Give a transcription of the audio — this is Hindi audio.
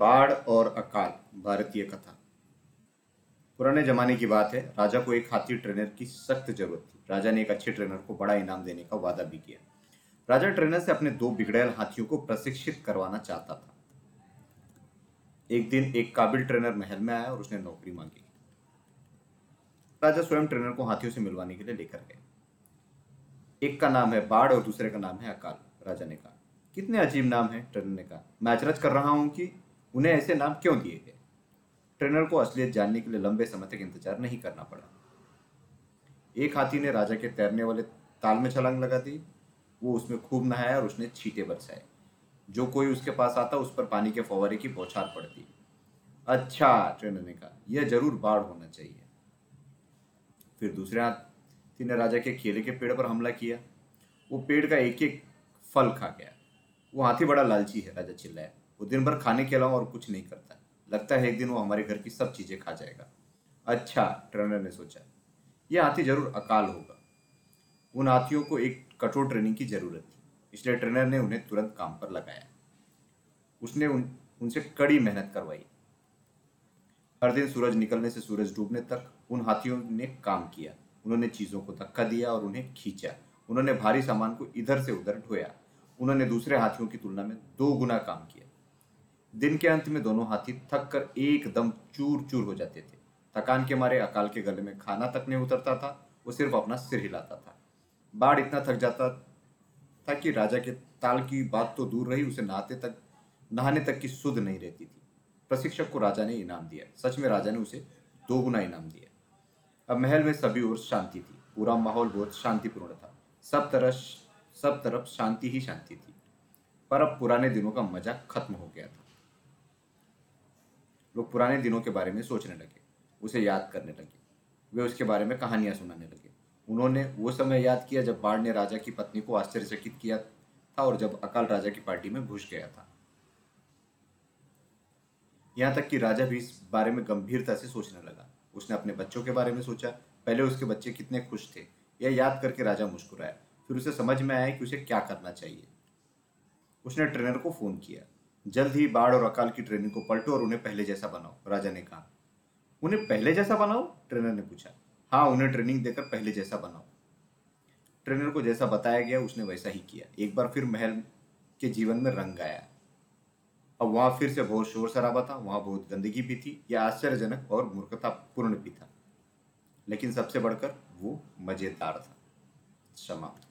बाढ़ और अकाल, भारतीय कथा। पुराने जमाने की बात है, राजा को एक हाथी ट्रेनर की सख्त ज़रूरत थी। राजा ने एक अच्छे ट्रेनर को बड़ा इनाम देने का वादा भी किया। राजा ट्रेनर से अपने दो बिगड़ैल हाथियों को प्रशिक्षित करवाना चाहता था। एक दिन एक काबिल ट्रेनर महल में आया और उसने नौकरी मांगी। राजा स्वयं ट्रेनर को हाथियों से मिलवाने के लिए लेकर गए। एक का नाम है बाढ़ और दूसरे का नाम है अकाल, राजा ने कहा। कितने अजीब नाम है ट्रेनर ने कहा। मैं अचरज कर रहा हूँ कि उन्हें ऐसे नाम क्यों दिए गए? ट्रेनर को असलियत जानने के लिए लंबे समय तक इंतज़ार नहीं करना पड़ा। एक हाथी ने राजा के तैरने वाले ताल में छलांग लगा दी। वो उसमें खूब नहाया और उसने छीटे बरसाए। जो कोई उसके पास आता, उस पर पानी के फवारे की बौछार पड़ती। अच्छा ट्रेनर ने कहा, यह ज़रूर बाढ़ होना चाहिए। फिर दूसरे हाथी ने राजा के केले के पेड़ पर हमला किया। वो पेड़ का एक एक फल खा गया। वो हाथी बड़ा लालची है, राजा चिल्लाया। वो दिन भर खाने के अलावा और कुछ नहीं करता। लगता है एक दिन वो हमारे घर की सब चीज़ें खा जाएगा। अच्छा ट्रेनर ने सोचा यह हाथी ज़रूर अकाल होगा। उन हाथियों को एक कठोर ट्रेनिंग की ज़रूरत थी, इसलिए ट्रेनर ने उन्हें तुरंत काम पर लगाया। उसने उन, उनसे कड़ी मेहनत करवाई। हर दिन सूरज निकलने से सूरज डूबने तक उन हाथियों ने काम किया। उन्होंने चीज़ों को धक्का दिया और उन्हें खींचा। उन्होंने भारी सामान को इधर से उधर ढोया। उन्होंने दूसरे हाथियों की तुलना में दो गुना काम किया। दिन के अंत में दोनों हाथी थक कर एकदम चूर चूर हो जाते थे। थकान के मारे अकाल के गले में खाना तक नहीं उतरता था, वो सिर्फ़ अपना सिर हिलाता था। बाढ़ इतना थक जाता था कि राजा के ताल की बात तो दूर रही, उसे नहाते तक, नहाने तक की सुध नहीं रहती थी। प्रशिक्षक को राजा ने इनाम दिया। सच में राजा ने उसे दो गुना इनाम दिया। अब महल में सभी ओर शांति थी। पूरा माहौल बहुत शांतिपूर्ण था। सब तरह सब तरफ़ शांति ही शांति थी। पर अब पुराने दिनों का मज़ा खत्म हो गया था। लोग पुराने दिनों के बारे में सोचने लगे, उसे याद करने लगे, वे उसके बारे में कहानियाँ सुनाने लगे। उन्होंने वो समय याद किया जब बाढ़ ने राजा की पत्नी को आश्चर्यचकित किया था और जब अकाल राजा की पार्टी में घुस गया था। यहाँ तक कि राजा भी इस बारे में गंभीरता से सोचने लगा। उसने अपने बच्चों के बारे में सोचा। पहले उसके बच्चे कितने खुश थे, यह याद करके राजा मुस्कुराया। फिर उसे समझ में आया कि उसे क्या करना चाहिए। उसने ट्रेनर को फ़ोन किया। जल्द ही बाढ़ और अकाल की ट्रेनिंग को पलटो और उन्हें पहले जैसा बनाओ, राजा ने कहा। उन्हें पहले जैसा बनाओ? ट्रेनर ने पूछा। हाँ उन्हें ट्रेनिंग देकर पहले जैसा बनाओ। ट्रेनर को जैसा बताया गया, उसने वैसा ही किया। एक बार फिर महल के जीवन में रंग आया। अब वहाँ फिर से बहुत शोर शराबा था, वहाँ बहुत गंदगी भी थी, यह आश्चर्यजनक और मूर्खतापूर्ण भी था। लेकिन सबसे बढ़कर वो मज़ेदार था। समाप्त